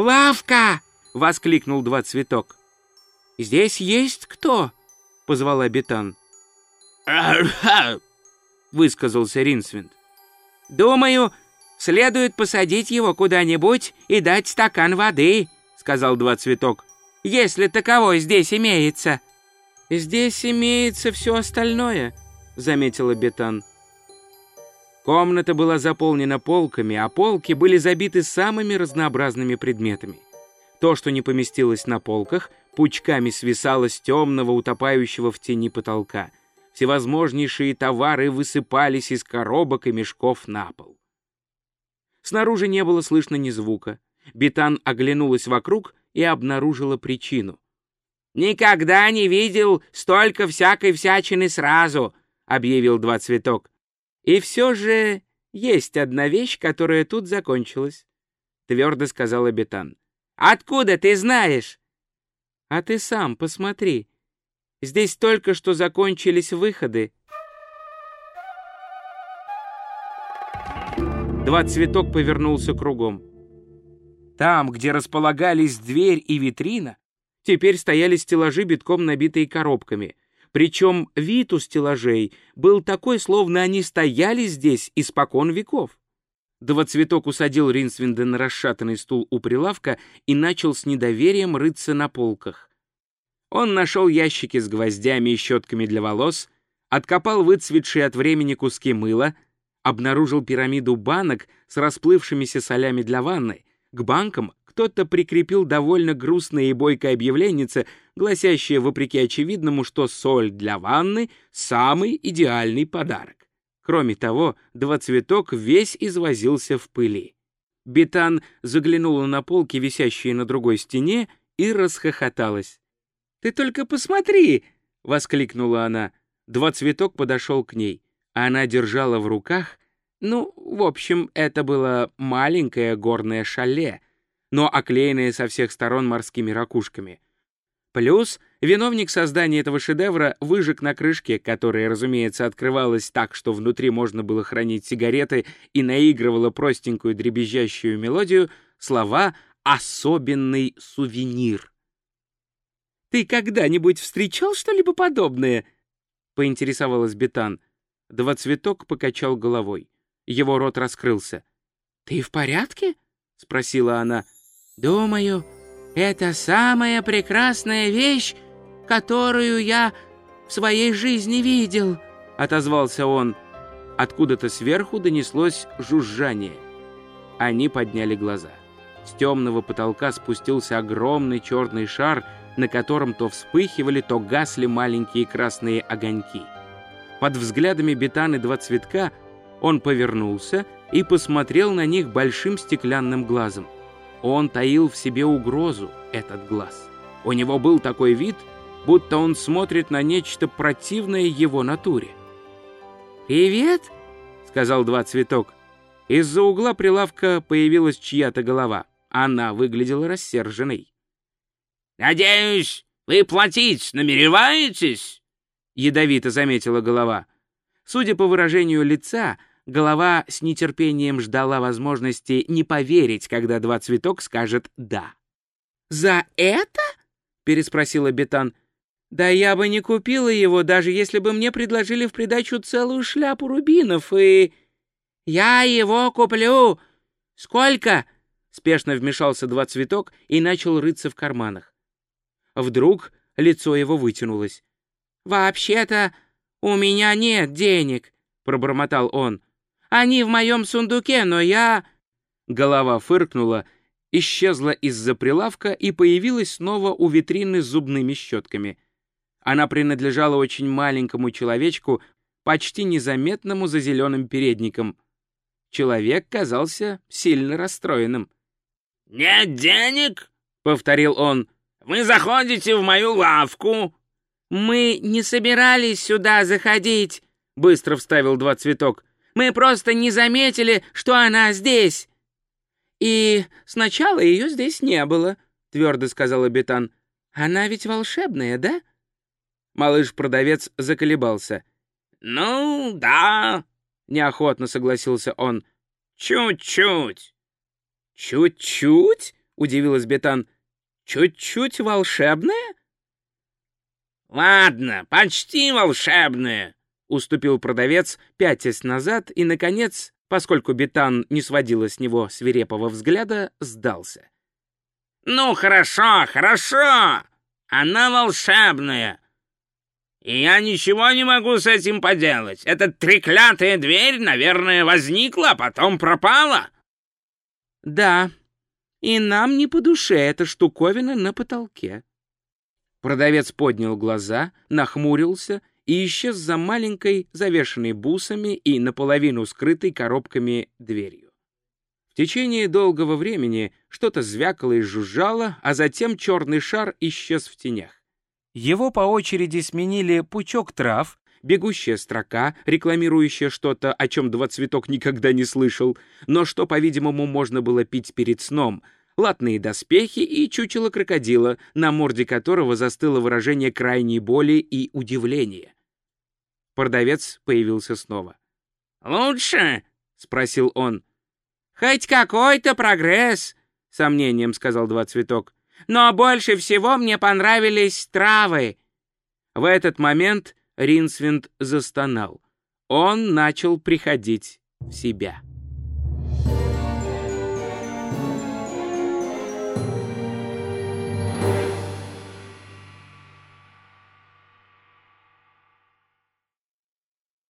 «Лавка!» — воскликнул два цветок. «Здесь есть кто?» — позвал Бетан. высказался Ринсвинд. «Думаю, следует посадить его куда-нибудь и дать стакан воды», — сказал два цветок, «если таковой здесь имеется». «Здесь имеется все остальное», — заметила Бетан. Комната была заполнена полками, а полки были забиты самыми разнообразными предметами. То, что не поместилось на полках, пучками свисало с темного, утопающего в тени потолка. Всевозможнейшие товары высыпались из коробок и мешков на пол. Снаружи не было слышно ни звука. Бетан оглянулась вокруг и обнаружила причину. «Никогда не видел столько всякой всячины сразу», — объявил два цветок. «И все же есть одна вещь, которая тут закончилась», — твердо сказал Бетан. «Откуда ты знаешь?» «А ты сам посмотри. Здесь только что закончились выходы». Два цветок повернулся кругом. Там, где располагались дверь и витрина, теперь стояли стеллажи, битком набитые коробками. Причем вид у стеллажей был такой, словно они стояли здесь испокон веков. Двоцветок усадил Ринсвинда на расшатанный стул у прилавка и начал с недоверием рыться на полках. Он нашел ящики с гвоздями и щетками для волос, откопал выцветшие от времени куски мыла — обнаружил пирамиду банок с расплывшимися солями для ванны. К банкам кто-то прикрепил довольно грустное и бойкое объявление, гласящее, вопреки очевидному, что соль для ванны — самый идеальный подарок. Кроме того, двоцветок весь извозился в пыли. Бетан заглянула на полки, висящие на другой стене, и расхохоталась. «Ты только посмотри!» — воскликнула она. Двоцветок подошел к ней. Она держала в руках, ну, в общем, это было маленькое горное шале, но оклеенное со всех сторон морскими ракушками. Плюс виновник создания этого шедевра выжег на крышке, которая, разумеется, открывалась так, что внутри можно было хранить сигареты и наигрывала простенькую дребезжащую мелодию, слова «особенный сувенир». «Ты когда-нибудь встречал что-либо подобное?» — поинтересовалась Бетан. Двоцветок покачал головой. Его рот раскрылся. «Ты в порядке?» — спросила она. «Думаю, это самая прекрасная вещь, которую я в своей жизни видел», — отозвался он. Откуда-то сверху донеслось жужжание. Они подняли глаза. С темного потолка спустился огромный черный шар, на котором то вспыхивали, то гасли маленькие красные огоньки. Под взглядами Бетаны два цветка он повернулся и посмотрел на них большим стеклянным глазом. Он таил в себе угрозу, этот глаз. У него был такой вид, будто он смотрит на нечто противное его натуре. «Привет!» — сказал два цветок. Из-за угла прилавка появилась чья-то голова. Она выглядела рассерженной. «Надеюсь, вы платить намереваетесь?» ядовито заметила голова. Судя по выражению лица, голова с нетерпением ждала возможности не поверить, когда два цветок скажет «да». «За это?» — переспросила Бетан. «Да я бы не купила его, даже если бы мне предложили в придачу целую шляпу рубинов и...» «Я его куплю! Сколько?» Спешно вмешался два цветок и начал рыться в карманах. Вдруг лицо его вытянулось. «Вообще-то у меня нет денег», — пробормотал он. «Они в моем сундуке, но я...» Голова фыркнула, исчезла из-за прилавка и появилась снова у витрины с зубными щетками. Она принадлежала очень маленькому человечку, почти незаметному за зеленым передником. Человек казался сильно расстроенным. «Нет денег?» — повторил он. «Вы заходите в мою лавку, «Мы не собирались сюда заходить», — быстро вставил два цветок. «Мы просто не заметили, что она здесь». «И сначала ее здесь не было», — твердо сказал Бетан. «Она ведь волшебная, да?» Малыш-продавец заколебался. «Ну, да», — неохотно согласился он. «Чуть-чуть». «Чуть-чуть?» — удивилась Бетан. «Чуть-чуть волшебное?» «Ладно, почти волшебное», — уступил продавец, пятясь назад и, наконец, поскольку Бетан не сводила с него свирепого взгляда, сдался. «Ну, хорошо, хорошо! Она волшебная! И я ничего не могу с этим поделать. Эта треклятая дверь, наверное, возникла, а потом пропала». «Да, и нам не по душе эта штуковина на потолке». Продавец поднял глаза, нахмурился и исчез за маленькой, завешенной бусами и наполовину скрытой коробками дверью. В течение долгого времени что-то звякало и жужжало, а затем черный шар исчез в тенях. Его по очереди сменили пучок трав, бегущая строка, рекламирующая что-то, о чем два цветок никогда не слышал, но что, по-видимому, можно было пить перед сном — латные доспехи и чучело крокодила, на морде которого застыло выражение крайней боли и удивления. Продавец появился снова. «Лучше?» — спросил он. «Хоть какой-то прогресс», — сомнением сказал два цветок. «Но больше всего мне понравились травы». В этот момент Ринсвинд застонал. Он начал приходить в себя.